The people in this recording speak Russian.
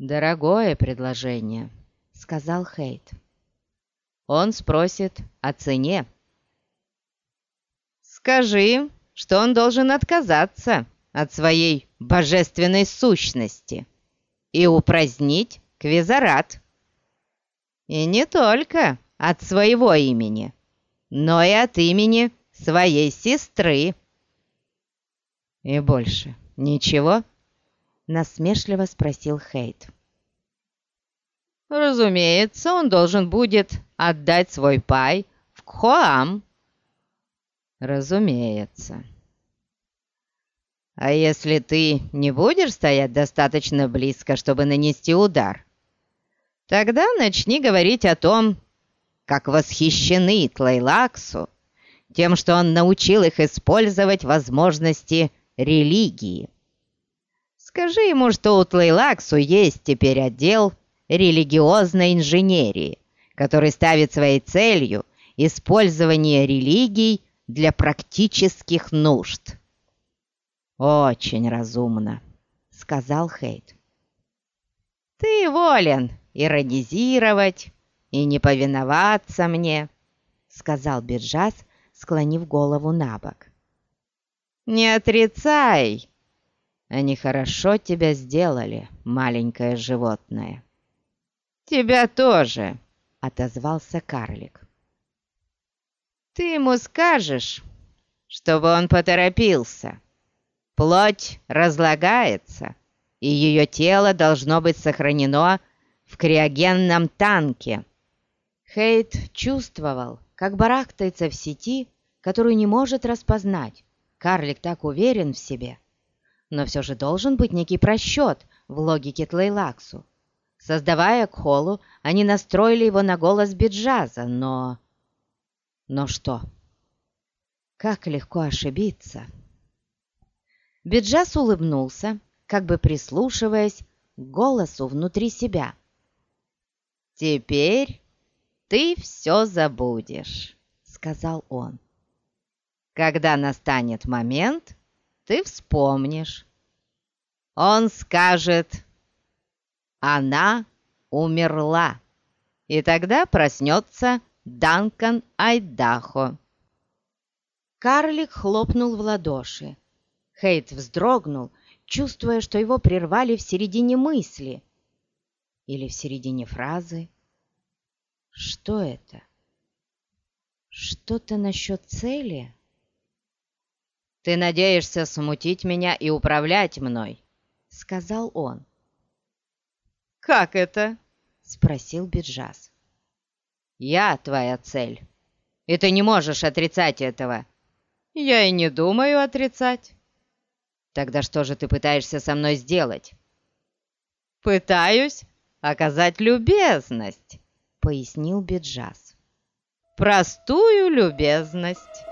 «Дорогое предложение», — сказал Хейт. «Он спросит о цене». «Скажи, что он должен отказаться от своей божественной сущности и упразднить Квизарат. И не только от своего имени, но и от имени своей сестры». «И больше ничего?» Насмешливо спросил Хейт. «Разумеется, он должен будет отдать свой пай в Кхоам». «Разумеется». «А если ты не будешь стоять достаточно близко, чтобы нанести удар, тогда начни говорить о том, как восхищены Тлейлаксу тем, что он научил их использовать возможности религии». Скажи ему, что у Тлейлаксу есть теперь отдел религиозной инженерии, который ставит своей целью использование религий для практических нужд. «Очень разумно», — сказал Хейт. «Ты волен иронизировать и не повиноваться мне», — сказал Биджас, склонив голову на бок. «Не отрицай, они хорошо тебя сделали, маленькое животное». «Тебя тоже», — отозвался карлик. «Ты ему скажешь, чтобы он поторопился. Плоть разлагается, и ее тело должно быть сохранено в криогенном танке». Хейт чувствовал, как барахтается в сети, которую не может распознать. Карлик так уверен в себе — но все же должен быть некий просчет в логике Тлейлаксу. Создавая Кхолу, они настроили его на голос Биджаза, но... Но что? Как легко ошибиться. Биджаз улыбнулся, как бы прислушиваясь к голосу внутри себя. «Теперь ты все забудешь», — сказал он. «Когда настанет момент, ты вспомнишь. Он скажет, она умерла, и тогда проснется Данкан Айдахо. Карлик хлопнул в ладоши. Хейт вздрогнул, чувствуя, что его прервали в середине мысли или в середине фразы. Что это? Что-то насчет цели? «Ты надеешься смутить меня и управлять мной», — сказал он. «Как это?» — спросил Биджас. «Я твоя цель, и ты не можешь отрицать этого». «Я и не думаю отрицать». «Тогда что же ты пытаешься со мной сделать?» «Пытаюсь оказать любезность», — пояснил Биджас. «Простую любезность».